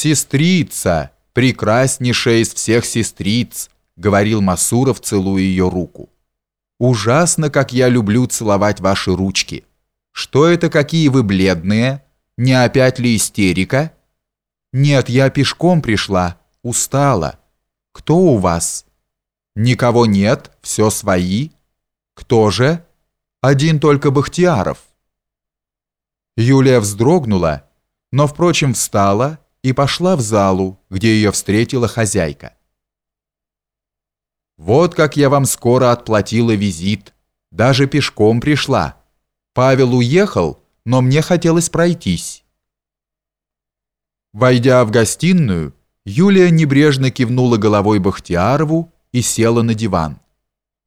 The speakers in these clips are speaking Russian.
«Сестрица, прекраснейшая из всех сестриц», — говорил Масуров, целуя ее руку. «Ужасно, как я люблю целовать ваши ручки. Что это, какие вы бледные? Не опять ли истерика?» «Нет, я пешком пришла, устала. Кто у вас?» «Никого нет, все свои». «Кто же?» «Один только Бахтияров». Юлия вздрогнула, но, впрочем, встала и пошла в залу, где ее встретила хозяйка. «Вот как я вам скоро отплатила визит. Даже пешком пришла. Павел уехал, но мне хотелось пройтись». Войдя в гостиную, Юлия небрежно кивнула головой Бахтиарову и села на диван.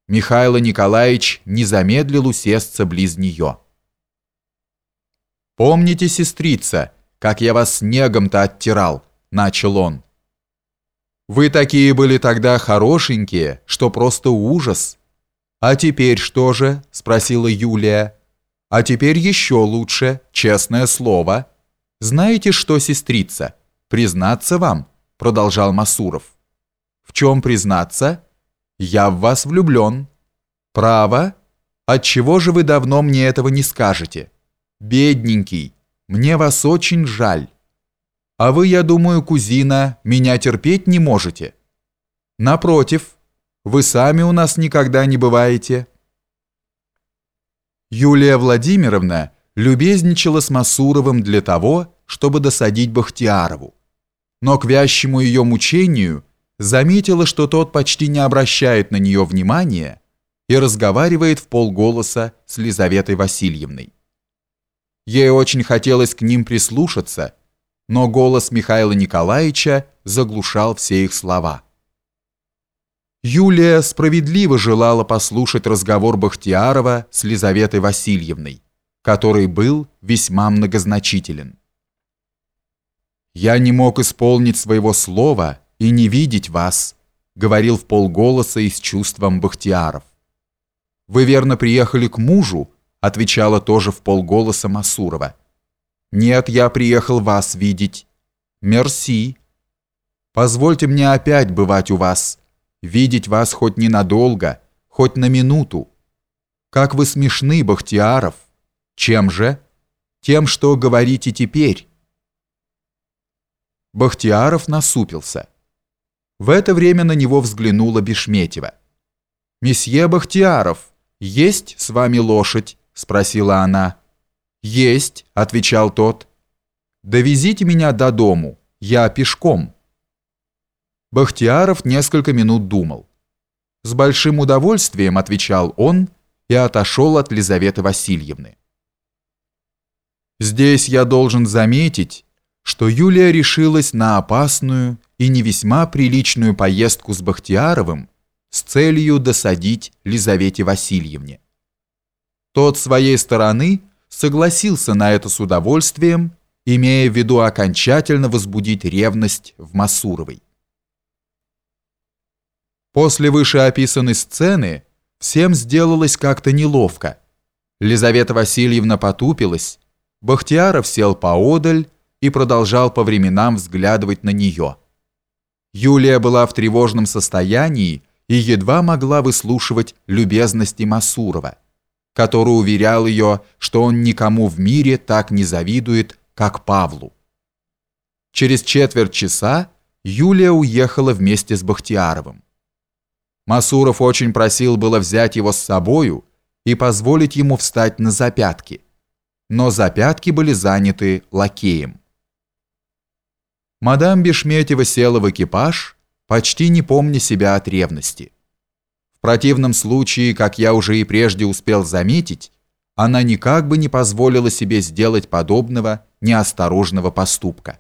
Михаил Николаевич не замедлил усесться близ нее. «Помните, сестрица, как я вас снегом-то оттирал», — начал он. «Вы такие были тогда хорошенькие, что просто ужас». «А теперь что же?» — спросила Юлия. «А теперь еще лучше, честное слово». «Знаете что, сестрица, признаться вам», — продолжал Масуров. «В чем признаться?» «Я в вас влюблен». «Право? Отчего же вы давно мне этого не скажете?» «Бедненький, мне вас очень жаль. А вы, я думаю, кузина, меня терпеть не можете. Напротив, вы сами у нас никогда не бываете». Юлия Владимировна любезничала с Масуровым для того, чтобы досадить Бахтиарову. Но к вящему ее мучению заметила, что тот почти не обращает на нее внимания и разговаривает в полголоса с Лизаветой Васильевной. Ей очень хотелось к ним прислушаться, но голос Михаила Николаевича заглушал все их слова. Юлия справедливо желала послушать разговор Бахтиярова с Лизаветой Васильевной, который был весьма многозначителен. «Я не мог исполнить своего слова и не видеть вас», говорил в полголоса и с чувством Бахтияров. «Вы верно приехали к мужу, отвечала тоже в полголоса Масурова. «Нет, я приехал вас видеть». «Мерси». «Позвольте мне опять бывать у вас, видеть вас хоть ненадолго, хоть на минуту. Как вы смешны, Бахтияров. Чем же? Тем, что говорите теперь». Бахтияров насупился. В это время на него взглянула Бешметьева. «Месье Бахтияров, есть с вами лошадь?» — спросила она. «Есть», — отвечал тот. «Довезите меня до дому, я пешком». Бахтияров несколько минут думал. «С большим удовольствием», — отвечал он и отошел от Лизаветы Васильевны. Здесь я должен заметить, что Юлия решилась на опасную и не весьма приличную поездку с Бахтияровым с целью досадить Лизавете Васильевне. Тот своей стороны согласился на это с удовольствием, имея в виду окончательно возбудить ревность в Масуровой. После вышеописанной сцены всем сделалось как-то неловко. Лизавета Васильевна потупилась, Бахтияров сел поодаль и продолжал по временам взглядывать на нее. Юлия была в тревожном состоянии и едва могла выслушивать любезности Масурова который уверял ее, что он никому в мире так не завидует, как Павлу. Через четверть часа Юлия уехала вместе с Бахтияровым. Масуров очень просил было взять его с собою и позволить ему встать на запятки, но запятки были заняты лакеем. Мадам Бешметьева села в экипаж, почти не помня себя от ревности. В противном случае, как я уже и прежде успел заметить, она никак бы не позволила себе сделать подобного неосторожного поступка.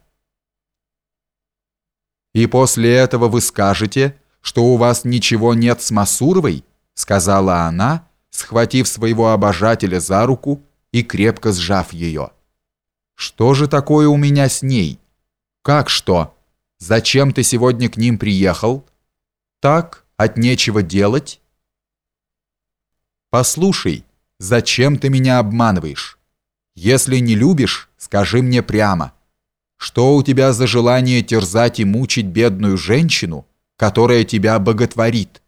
«И после этого вы скажете, что у вас ничего нет с Масуровой?» сказала она, схватив своего обожателя за руку и крепко сжав ее. «Что же такое у меня с ней? Как что? Зачем ты сегодня к ним приехал?» «Так, от нечего делать? Послушай, зачем ты меня обманываешь? Если не любишь, скажи мне прямо. Что у тебя за желание терзать и мучить бедную женщину, которая тебя боготворит?»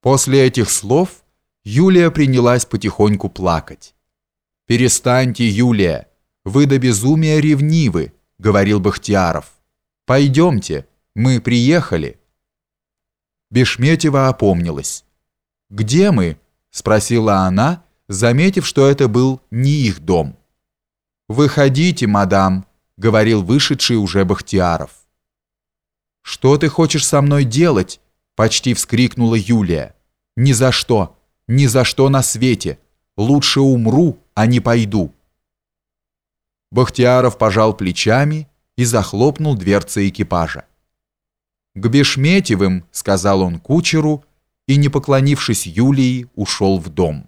После этих слов Юлия принялась потихоньку плакать. «Перестаньте, Юлия, вы до безумия ревнивы», — говорил Бахтияров. «Пойдемте, мы приехали». Бешметьева опомнилась. «Где мы?» — спросила она, заметив, что это был не их дом. «Выходите, мадам», — говорил вышедший уже Бахтияров. «Что ты хочешь со мной делать?» — почти вскрикнула Юлия. «Ни за что, ни за что на свете. Лучше умру, а не пойду». Бахтияров пожал плечами и захлопнул дверцы экипажа. «К Бешметьевым», — сказал он кучеру, и, не поклонившись Юлии, ушел в дом.